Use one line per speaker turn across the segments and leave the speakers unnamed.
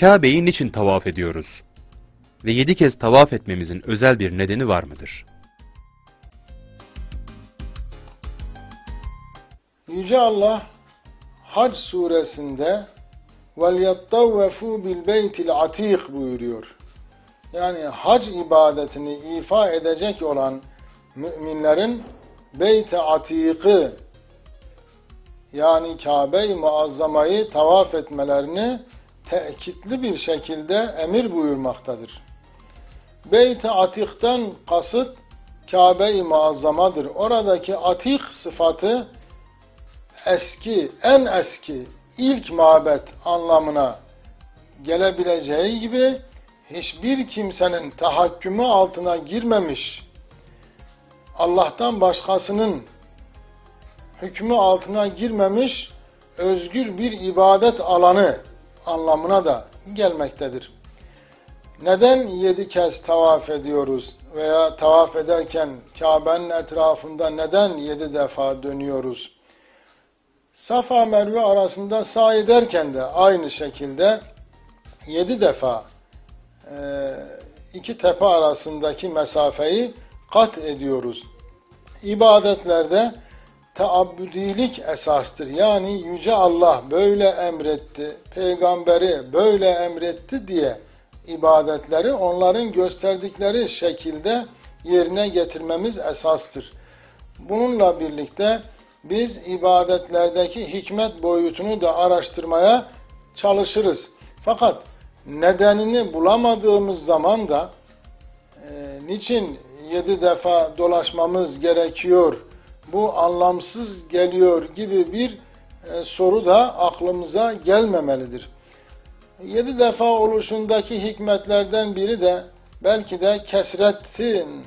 Kabe'yi niçin tavaf ediyoruz? Ve yedi kez tavaf etmemizin özel bir nedeni var mıdır?
Yüce Allah Hac suresinde وَلْيَطَّوَّفُوا بِالْبَيْتِ الْعَتِيقِ buyuruyor. Yani hac ibadetini ifa edecek olan müminlerin Beyt-i Atik'i yani Kabe-i Muazzama'yı tavaf etmelerini tekitli bir şekilde emir buyurmaktadır. Beyt-i Atik'ten kasıt Kabe-i Muazzama'dır. Oradaki atik sıfatı eski, en eski, ilk mabet anlamına gelebileceği gibi hiçbir kimsenin tahakkümü altına girmemiş, Allah'tan başkasının hükmü altına girmemiş, özgür bir ibadet alanı anlamına da gelmektedir. Neden yedi kez tavaf ediyoruz veya tavaf ederken Kabe'nin etrafında neden yedi defa dönüyoruz? Safa Merve arasında sahi ederken de aynı şekilde yedi defa e, iki tepe arasındaki mesafeyi kat ediyoruz. İbadetlerde taabbüdilik esastır. Yani Yüce Allah böyle emretti, peygamberi böyle emretti diye ibadetleri onların gösterdikleri şekilde yerine getirmemiz esastır. Bununla birlikte biz ibadetlerdeki hikmet boyutunu da araştırmaya çalışırız. Fakat nedenini bulamadığımız zaman da e, niçin yedi defa dolaşmamız gerekiyor, bu anlamsız geliyor gibi bir e, soru da aklımıza gelmemelidir. Yedi defa oluşundaki hikmetlerden biri de belki de kesretin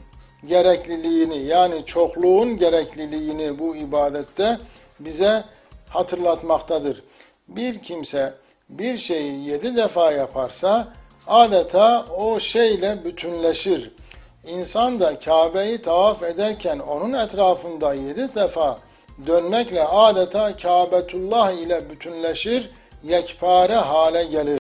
gerekliliğini yani çokluğun gerekliliğini bu ibadette bize hatırlatmaktadır. Bir kimse bir şeyi yedi defa yaparsa adeta o şeyle bütünleşir. İnsan da Kabe'yi tavaf ederken onun etrafında yedi defa dönmekle adeta Kabetullah ile bütünleşir, yekpare hale gelir.